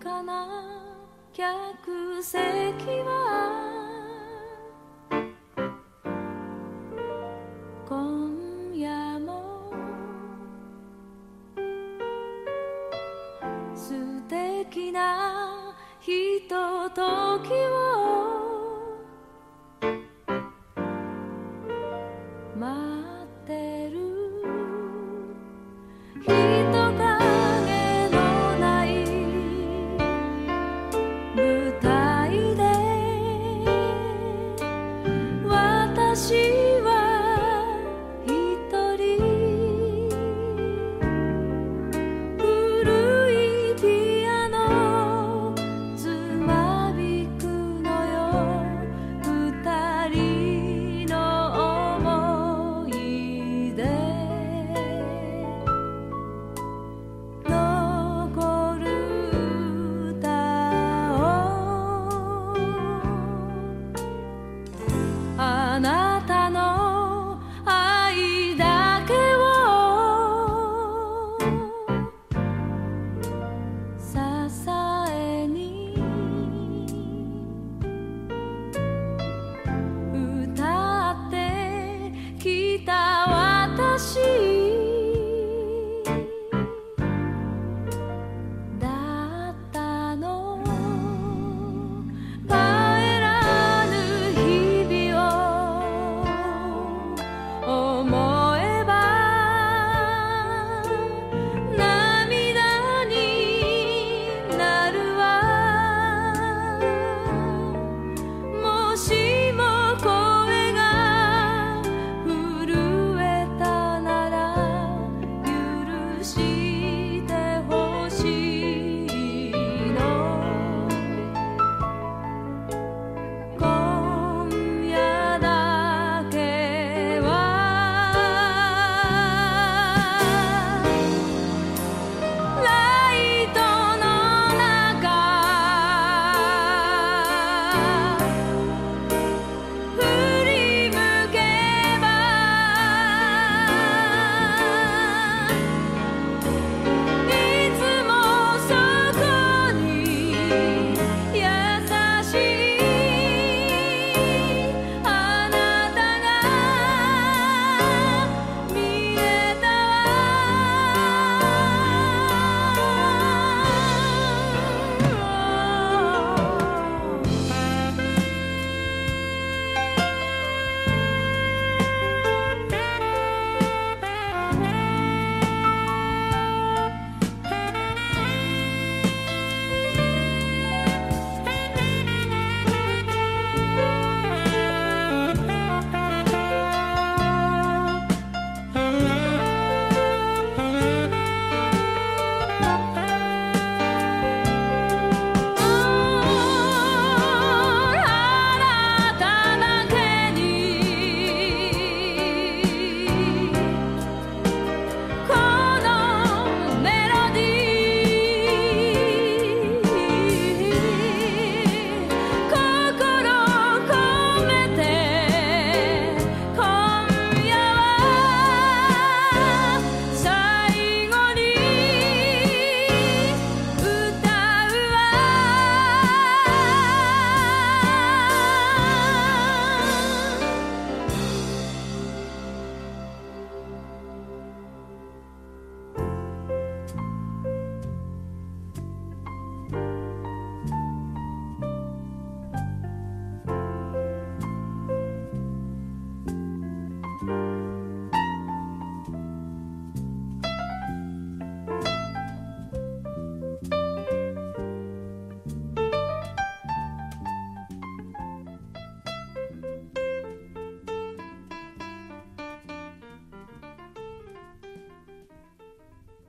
かな客席は。今夜も素敵なひとときを。see.